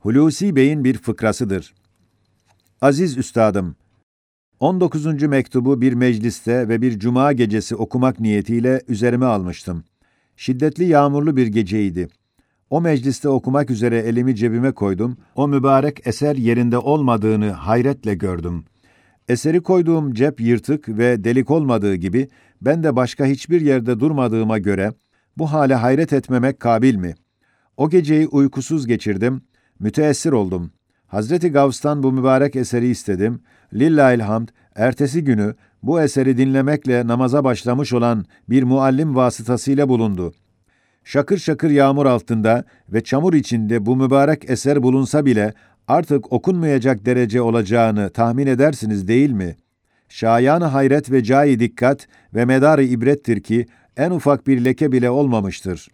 Hulusi Bey'in bir fıkrasıdır. Aziz üstadım, 19. mektubu bir mecliste ve bir cuma gecesi okumak niyetiyle üzerime almıştım. Şiddetli yağmurlu bir geceydi. O mecliste okumak üzere elimi cebime koydum. O mübarek eser yerinde olmadığını hayretle gördüm. Eseri koyduğum cep yırtık ve delik olmadığı gibi ben de başka hiçbir yerde durmadığıma göre bu hale hayret etmemek kabil mi? O geceyi uykusuz geçirdim, müteessir oldum. Hazreti Gavs'tan bu mübarek eseri istedim. Lillahilhamd, ertesi günü bu eseri dinlemekle namaza başlamış olan bir muallim vasıtasıyla bulundu. Şakır şakır yağmur altında ve çamur içinde bu mübarek eser bulunsa bile artık okunmayacak derece olacağını tahmin edersiniz değil mi? Şayan hayret ve cayi dikkat ve medarı ibrettir ki en ufak bir leke bile olmamıştır.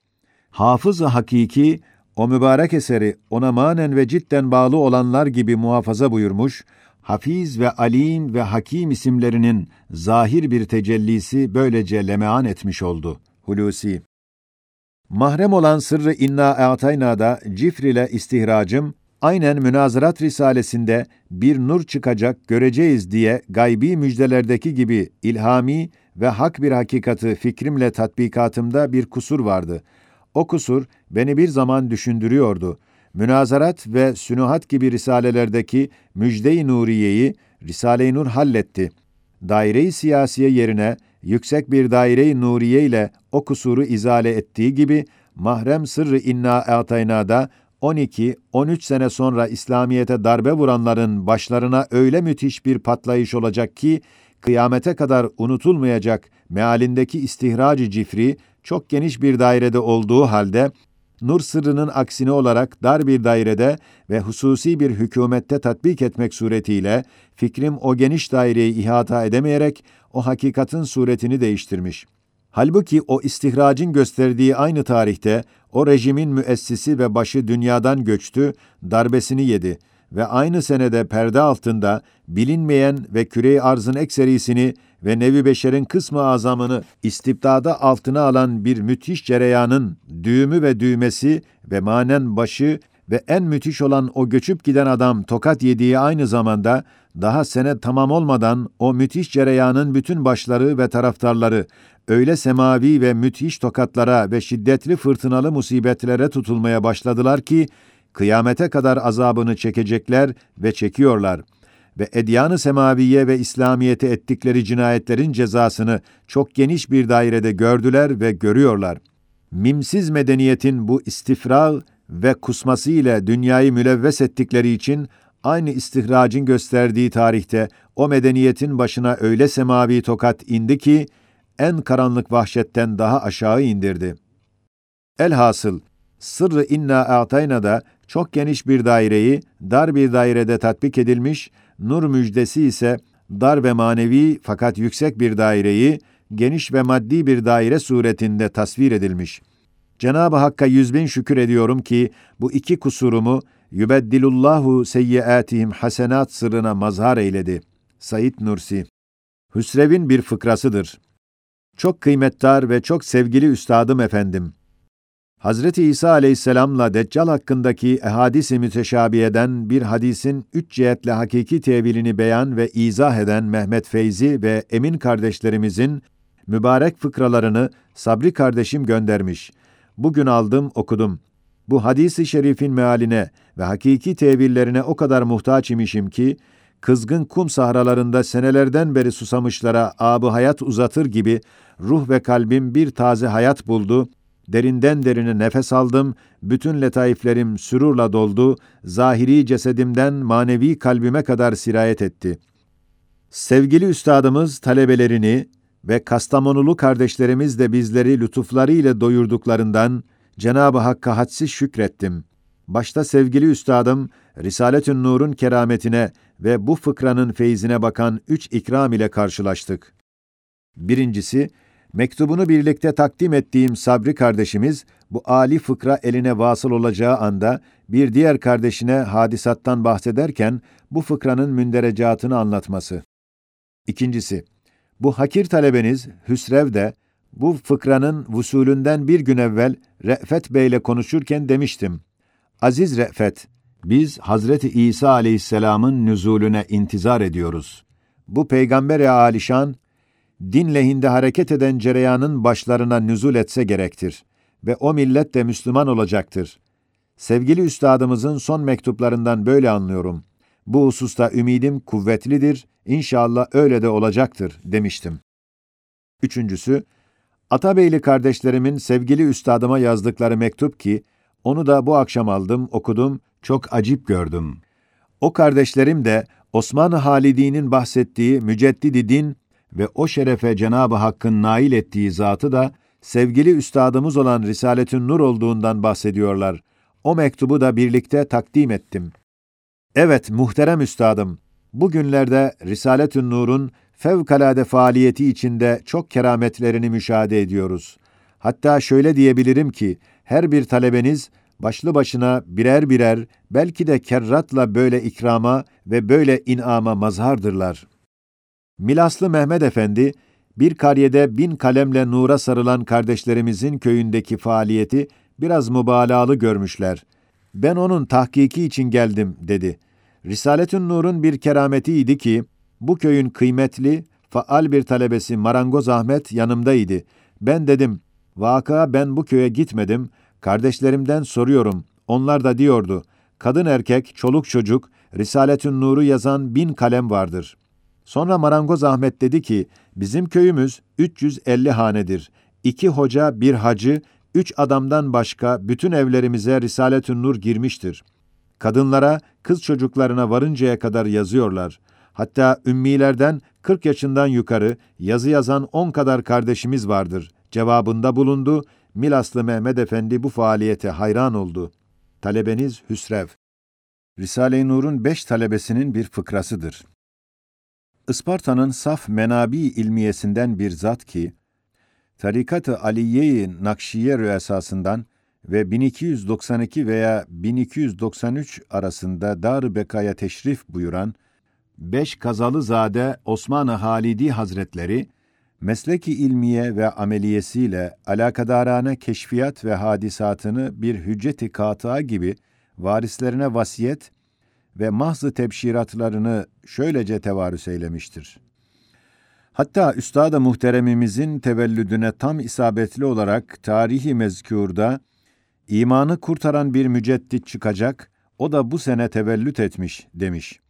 Hafız-ı hakiki o mübarek eseri ona manen ve cidden bağlı olanlar gibi muhafaza buyurmuş, Hafiz ve Alim ve Hakim isimlerinin zahir bir tecellisi böylece lemean etmiş oldu. Hulusi Mahrem olan sırrı inna a'tayna'da cifr ile istihracım, aynen Münazarat Risalesinde bir nur çıkacak göreceğiz diye gaybi müjdelerdeki gibi ilhami ve hak bir hakikati fikrimle tatbikatımda bir kusur vardı. O kusur beni bir zaman düşündürüyordu. Münazarat ve Sünuhat gibi risalelerdeki müjde-i nuriyeyi Risale-i Nur halletti. Daire-i siyasiye yerine yüksek bir daire-i nuriye ile o kusuru izale ettiği gibi mahrem sırrı inna atayna'da 12-13 sene sonra İslamiyete darbe vuranların başlarına öyle müthiş bir patlayış olacak ki kıyamete kadar unutulmayacak mealindeki istihracı cifri çok geniş bir dairede olduğu halde nur sırrının aksine olarak dar bir dairede ve hususi bir hükümette tatbik etmek suretiyle fikrim o geniş daireyi ihata edemeyerek o hakikatin suretini değiştirmiş. Halbuki o istihracın gösterdiği aynı tarihte o rejimin müessisi ve başı dünyadan göçtü, darbesini yedi ve aynı senede perde altında bilinmeyen ve küre arzın ekserisini ve nevi beşerin kısmı azamını istibdada altına alan bir müthiş cereyanın düğümü ve düğmesi ve manen başı ve en müthiş olan o göçüp giden adam tokat yediği aynı zamanda daha sene tamam olmadan o müthiş cereyanın bütün başları ve taraftarları öyle semavi ve müthiş tokatlara ve şiddetli fırtınalı musibetlere tutulmaya başladılar ki kıyamete kadar azabını çekecekler ve çekiyorlar ve edyanı semaviye ve İslamiyete ettikleri cinayetlerin cezasını çok geniş bir dairede gördüler ve görüyorlar. Mimsiz medeniyetin bu istifra ve kusması ile dünyayı mülevves ettikleri için aynı istihracın gösterdiği tarihte o medeniyetin başına öyle semavi tokat indi ki en karanlık vahşetten daha aşağı indirdi. Elhasıl sırrı inna a'tayna'da çok geniş bir daireyi dar bir dairede tatbik edilmiş, nur müjdesi ise dar ve manevi fakat yüksek bir daireyi geniş ve maddi bir daire suretinde tasvir edilmiş. Cenab-ı Hakk'a yüz bin şükür ediyorum ki bu iki kusurumu yübeddilullahu seyyiatihim hasenat sırrına mazhar eyledi. Said Nursi Hüsrev'in bir fıkrasıdır. Çok kıymetdar ve çok sevgili üstadım efendim. Hazreti İsa aleyhisselamla Deccal hakkındaki ehadis-i müteşabiyeden bir hadisin üç cihetle hakiki tevilini beyan ve izah eden Mehmet Feyzi ve Emin kardeşlerimizin mübarek fıkralarını Sabri kardeşim göndermiş. Bugün aldım, okudum. Bu hadisi şerifin mealine ve hakiki tevillerine o kadar muhtaç imişim ki, kızgın kum sahralarında senelerden beri susamışlara abı hayat uzatır gibi ruh ve kalbim bir taze hayat buldu Derinden derine nefes aldım, bütün letaiflerim sürurla doldu, zahiri cesedimden manevi kalbime kadar sirayet etti. Sevgili üstadımız talebelerini ve Kastamonulu kardeşlerimiz de bizleri lütuflarıyla doyurduklarından Cenab-ı Hakk'a hadsiz şükrettim. Başta sevgili üstadım Risaletün Nur'un kerametine ve bu fıkranın feyzine bakan üç ikram ile karşılaştık. Birincisi, Mektubunu birlikte takdim ettiğim Sabri kardeşimiz, bu ali fıkra eline vasıl olacağı anda bir diğer kardeşine hadisattan bahsederken bu fıkranın münderecatını anlatması. İkincisi, bu hakir talebeniz Hüsrev de bu fıkranın vusulünden bir gün evvel Re'fet Bey ile konuşurken demiştim. Aziz Re'fet, Biz Hazreti İsa aleyhisselamın nüzulüne intizar ediyoruz. Bu peygamber-i alişan, din lehinde hareket eden cereyanın başlarına nüzul etse gerektir ve o millet de Müslüman olacaktır. Sevgili üstadımızın son mektuplarından böyle anlıyorum. Bu hususta ümidim kuvvetlidir, inşallah öyle de olacaktır demiştim. Üçüncüsü, Atabeyli kardeşlerimin sevgili üstadıma yazdıkları mektup ki, onu da bu akşam aldım, okudum, çok acip gördüm. O kardeşlerim de Osmanlı Halidi'nin bahsettiği müceddidi din ve o şerefe Cenab-ı Hakk'ın nail ettiği zatı da sevgili üstadımız olan Risaletün Nur olduğundan bahsediyorlar. O mektubu da birlikte takdim ettim. Evet muhterem üstadım, bugünlerde Risaletün Nur'un fevkalade faaliyeti içinde çok kerametlerini müşahede ediyoruz. Hatta şöyle diyebilirim ki, her bir talebeniz başlı başına birer birer belki de kerratla böyle ikrama ve böyle inama mazhardırlar. Milaslı Mehmet Efendi, bir kariyede bin kalemle nura sarılan kardeşlerimizin köyündeki faaliyeti biraz mübalağalı görmüşler. Ben onun tahkiki için geldim, dedi. Risaletün Nur'un bir kerametiydi ki, bu köyün kıymetli, faal bir talebesi Marangoz Ahmet yanımdaydı. Ben dedim, vaka ben bu köye gitmedim, kardeşlerimden soruyorum. Onlar da diyordu, kadın erkek, çoluk çocuk, Risaletün Nur'u yazan bin kalem vardır. Sonra Marangoz Ahmet dedi ki, bizim köyümüz 350 hanedir. İki hoca, bir hacı, üç adamdan başka bütün evlerimize Risaletün Nur girmiştir. Kadınlara, kız çocuklarına varıncaya kadar yazıyorlar. Hatta ümmilerden 40 yaşından yukarı yazı yazan 10 kadar kardeşimiz vardır. Cevabında bulundu. Milaslı Mehmet Efendi bu faaliyete hayran oldu. Talebeniz Hüsrev. Risale-i Nur'un beş talebesinin bir fıkrasıdır. Isparta'nın saf menabi ilmiyesinden bir zat ki, Tarikat-ı Aliye-i Nakşiye rüyasasından ve 1292 veya 1293 arasında Dar-ı Beka'ya teşrif buyuran Beş Kazalı Zade Osman-ı Halidi Hazretleri, mesleki ilmiye ve ameliyesiyle alakadarane keşfiyat ve hadisatını bir hücceti katığa gibi varislerine vasiyet ve mahzı tebşiratlarını şöylece tevarüs eylemiştir. Hatta Üstad-ı Muhteremimizin tevellüdüne tam isabetli olarak tarihi mezkurda imanı kurtaran bir müceddit çıkacak, o da bu sene tevellüt etmiş demiş.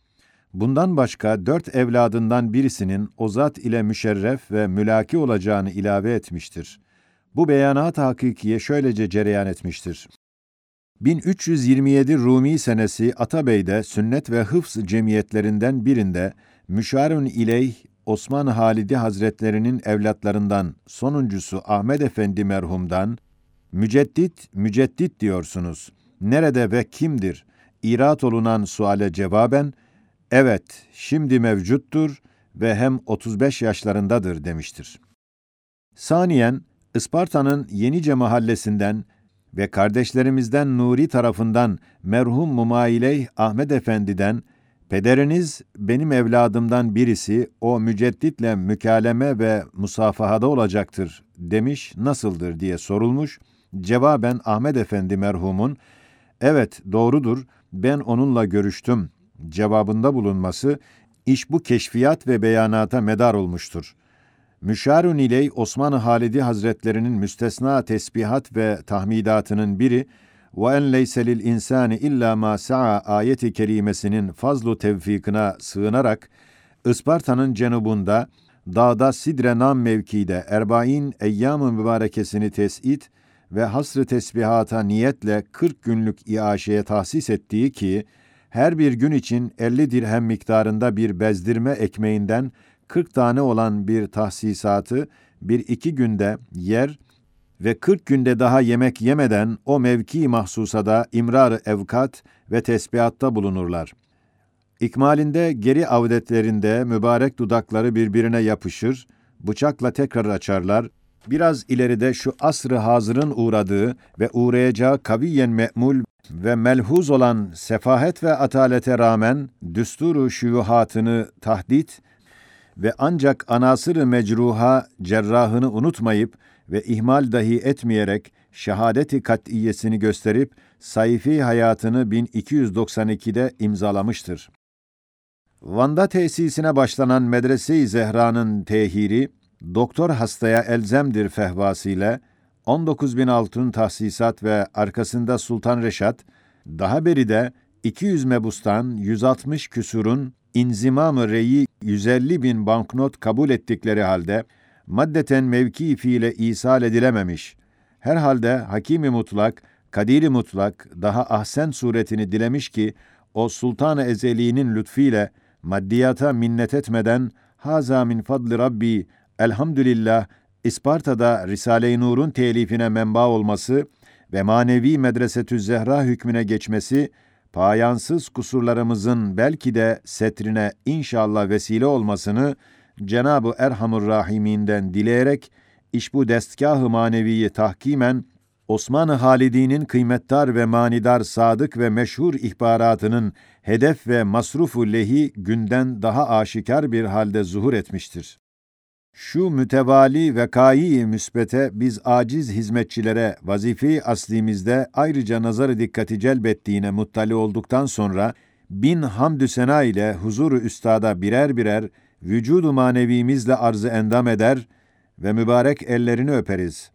Bundan başka dört evladından birisinin o zat ile müşerref ve mülaki olacağını ilave etmiştir. Bu beyanat hakikiye şöylece cereyan etmiştir. 1327 Rumi senesi Atabey'de sünnet ve hıfz cemiyetlerinden birinde Müşarun İleyh Osman Halidi Hazretlerinin evlatlarından sonuncusu Ahmet Efendi merhumdan müceddit müceddit diyorsunuz. Nerede ve kimdir? İrat olunan suale cevaben evet şimdi mevcuttur ve hem 35 yaşlarındadır demiştir. Saniyen Isparta'nın Yenice mahallesinden ve kardeşlerimizden Nuri tarafından merhum Mumailey Ahmet Efendi'den Pederiniz benim evladımdan birisi o mücedditle mükaleme ve musafahada olacaktır demiş nasıldır diye sorulmuş. Cevaben Ahmet Efendi merhumun evet doğrudur ben onunla görüştüm cevabında bulunması iş bu keşfiyat ve beyanata medar olmuştur. Müşarun ile Osman Halidi Hazretlerinin müstesna tesbihat ve tahmidatının biri ve en leyse lil insani illa ma sa'a ayeti kerimesinin fazlu tevfikine sığınarak Isparta'nın cenubunda dağda Sidre Nam mevkide Erbain eyyam-ı mübarekesini tes'it ve hasrı tesbihata niyetle 40 günlük iaşeye tahsis ettiği ki her bir gün için 50 dirhem miktarında bir bezdirme ekmeğinden 40 tane olan bir tahsisatı bir iki günde yer ve 40 günde daha yemek yemeden o mevki mahsusada imrar evkat ve tesbihatta bulunurlar. İkmalinde geri avdetlerinde mübarek dudakları birbirine yapışır, bıçakla tekrar açarlar, biraz ileride şu asrı hazırın uğradığı ve uğrayacağı kaviyen me'mul ve melhuz olan sefahet ve atalete rağmen düsturu şuvuhatını tahdit ve ancak anasır mecruha cerrahını unutmayıp ve ihmal dahi etmeyerek şehadeti kat'iyesini gösterip sayfi hayatını 1292'de imzalamıştır. Van'da tesisine başlanan Medrese-i Zehra'nın tehiri, doktor hastaya elzemdir fehvasıyla 19 bin altın tahsisat ve arkasında Sultan Reşat, daha beri de 200 mebustan 160 küsurun inzimam-ı reyi 150 bin banknot kabul ettikleri halde maddeten mevki fiile isal edilememiş. Herhalde Hakimi Mutlak, Kadiri Mutlak daha ahsen suretini dilemiş ki o Sultan-ı Ezeli'nin lütfiyle maddiyata minnet etmeden haza min fadli Rabbi elhamdülillah İsparta'da Risale-i Nur'un telifine menba olması ve manevi medresetü Zehra hükmüne geçmesi payansız kusurlarımızın belki de setrine inşallah vesile olmasını Cenab-ı Erhamur Rahim'inden dileyerek iş bu destgah-ı maneviyi tahkimen Osman-ı Halidi'nin kıymetdar ve manidar sadık ve meşhur ihbaratının hedef ve masrufu lehi günden daha aşikar bir halde zuhur etmiştir. Şu mütevali vekâi müsbete biz aciz hizmetçilere vazife aslimizde ayrıca nazarı dikkati celbettiğine muttali olduktan sonra bin hamdü sena ile huzuru üstada birer birer vücudu manevimizle arzı endam eder ve mübarek ellerini öperiz.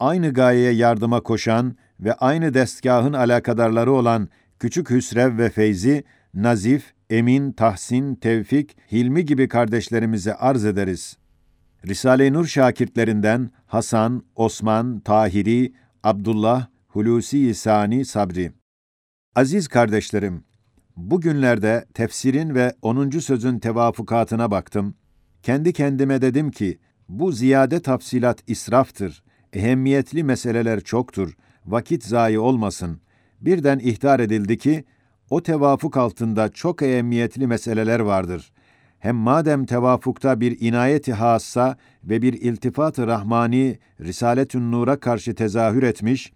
Aynı gayeye yardıma koşan ve aynı destgahın alakadarları olan Küçük Hüsrev ve Feyzi, Nazif, Emin, Tahsin, Tevfik, Hilmi gibi kardeşlerimize arz ederiz. Risale-i Nur şakirtlerinden Hasan, Osman, Tahiri, Abdullah, Hulusi Sani Sabri. Aziz kardeşlerim, bugünlerde tefsirin ve 10. sözün tevafukatına baktım. Kendi kendime dedim ki, bu ziyade tafsilat israftır. Ehemmiyetli meseleler çoktur. Vakit zayi olmasın. Birden ihtar edildi ki, o tevafuk altında çok ehemmiyetli meseleler vardır. Hem madem tevafukta bir inayeti hassa ve bir iltifat-ı rahmani Risaletün Nur'a karşı tezahür etmiş,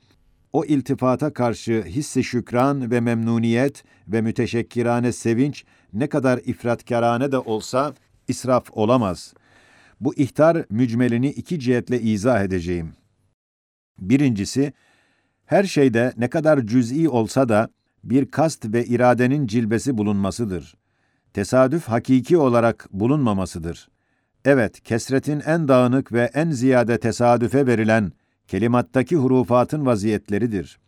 o iltifata karşı hissi şükran ve memnuniyet ve müteşekkirane sevinç ne kadar ifratkarane de olsa israf olamaz. Bu ihtar mücmelini iki cihetle izah edeceğim. Birincisi, her şeyde ne kadar cüz'i olsa da bir kast ve iradenin cilbesi bulunmasıdır. Tesadüf hakiki olarak bulunmamasıdır. Evet, kesretin en dağınık ve en ziyade tesadüfe verilen kelimattaki hurufatın vaziyetleridir.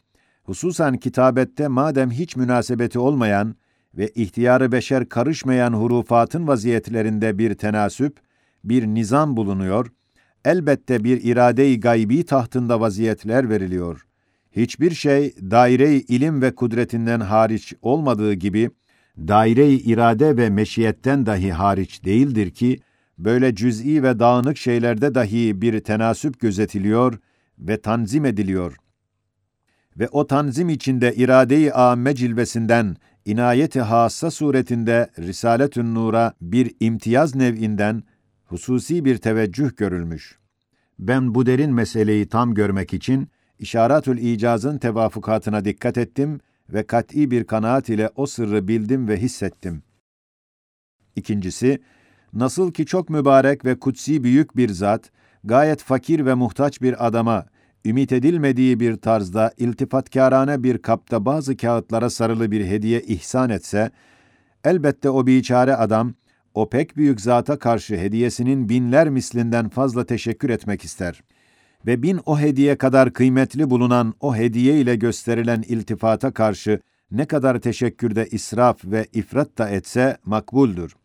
Hususan kitabette madem hiç münasebeti olmayan ve ihtiyarı beşer karışmayan hurufatın vaziyetlerinde bir tenasüp, bir nizam bulunuyor, elbette bir irade-i gaybi tahtında vaziyetler veriliyor. Hiçbir şey daire-i ilim ve kudretinden hariç olmadığı gibi, daire-i irade ve meşiyetten dahi hariç değildir ki, böyle cüz'i ve dağınık şeylerde dahi bir tenasüp gözetiliyor ve tanzim ediliyor. Ve o tanzim içinde irade-i âmme cilvesinden, inayeti hassa suretinde Risaletün Nur'a bir imtiyaz nev'inden hususi bir teveccüh görülmüş. Ben bu derin meseleyi tam görmek için İşaratül İcaz'ın tevafukatına dikkat ettim ve kat'i bir kanaat ile o sırrı bildim ve hissettim. İkincisi, nasıl ki çok mübarek ve kutsi büyük bir zat, gayet fakir ve muhtaç bir adama, ümit edilmediği bir tarzda iltifatkârane bir kapta bazı kağıtlara sarılı bir hediye ihsan etse, elbette o biçare adam, o pek büyük zata karşı hediyesinin binler mislinden fazla teşekkür etmek ister. Ve bin o hediye kadar kıymetli bulunan o hediye ile gösterilen iltifata karşı ne kadar teşekkürde israf ve ifrat da etse makbuldür.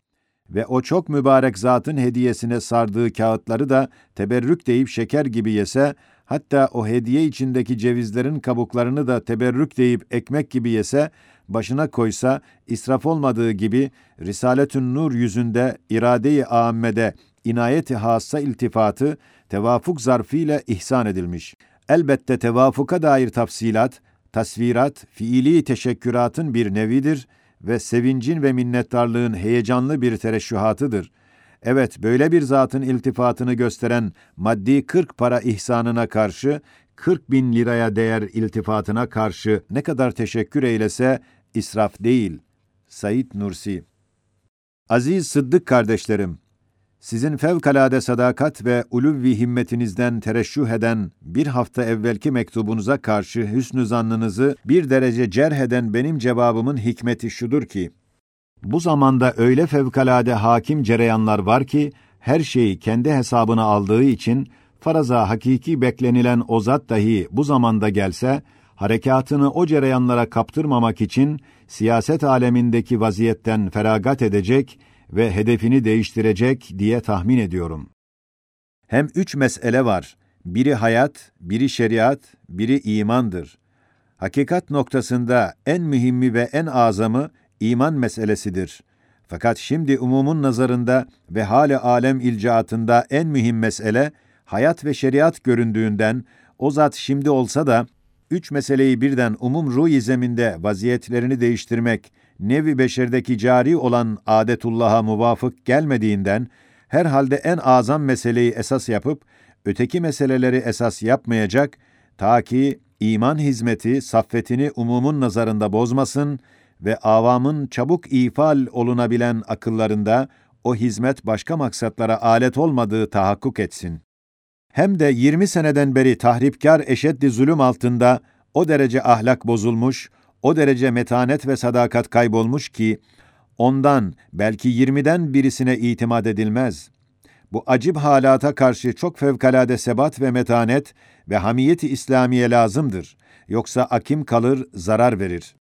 Ve o çok mübarek zatın hediyesine sardığı kağıtları da teberrük deyip şeker gibi yese, hatta o hediye içindeki cevizlerin kabuklarını da teberrük deyip ekmek gibi yese, başına koysa, israf olmadığı gibi Risaletün Nur yüzünde irade-i âmmede inayeti hassa iltifatı tevafuk zarfıyla ihsan edilmiş. Elbette tevafuka dair tafsilat, tasvirat, fiili teşekküratın bir nevidir ve sevincin ve minnettarlığın heyecanlı bir tereşühatıdır. Evet, böyle bir zatın iltifatını gösteren maddi 40 para ihsanına karşı, 40 bin liraya değer iltifatına karşı ne kadar teşekkür eylese israf değil. Said Nursi Aziz Sıddık kardeşlerim, Sizin fevkalade sadakat ve uluvvi himmetinizden tereşşüh eden bir hafta evvelki mektubunuza karşı hüsnü zannınızı bir derece cerh eden benim cevabımın hikmeti şudur ki, bu zamanda öyle fevkalade hakim cereyanlar var ki, her şeyi kendi hesabına aldığı için, faraza hakiki beklenilen o zat dahi bu zamanda gelse, harekatını o cereyanlara kaptırmamak için, siyaset alemindeki vaziyetten feragat edecek ve hedefini değiştirecek diye tahmin ediyorum. Hem üç mesele var. Biri hayat, biri şeriat, biri imandır. Hakikat noktasında en mühimmi ve en azamı iman meselesidir. Fakat şimdi umumun nazarında ve hali alem ilcaatında en mühim mesele hayat ve şeriat göründüğünden o zat şimdi olsa da üç meseleyi birden umum ruh zeminde vaziyetlerini değiştirmek nevi beşerdeki cari olan adetullah'a muvafık gelmediğinden herhalde en azam meseleyi esas yapıp öteki meseleleri esas yapmayacak ta ki iman hizmeti saffetini umumun nazarında bozmasın ve avamın çabuk ifal olunabilen akıllarında o hizmet başka maksatlara alet olmadığı tahakkuk etsin. Hem de 20 seneden beri tahripkar eşeddi zulüm altında o derece ahlak bozulmuş, o derece metanet ve sadakat kaybolmuş ki, ondan belki 20'den birisine itimat edilmez. Bu acib halata karşı çok fevkalade sebat ve metanet ve hamiyeti İslamiye lazımdır. Yoksa akim kalır, zarar verir.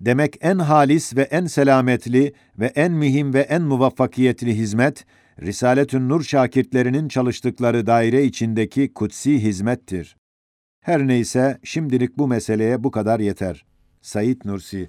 Demek en halis ve en selametli ve en mühim ve en muvaffakiyetli hizmet, Risaletün Nur şakirtlerinin çalıştıkları daire içindeki kutsi hizmettir. Her neyse şimdilik bu meseleye bu kadar yeter. Said Nursi